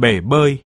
bể bơi.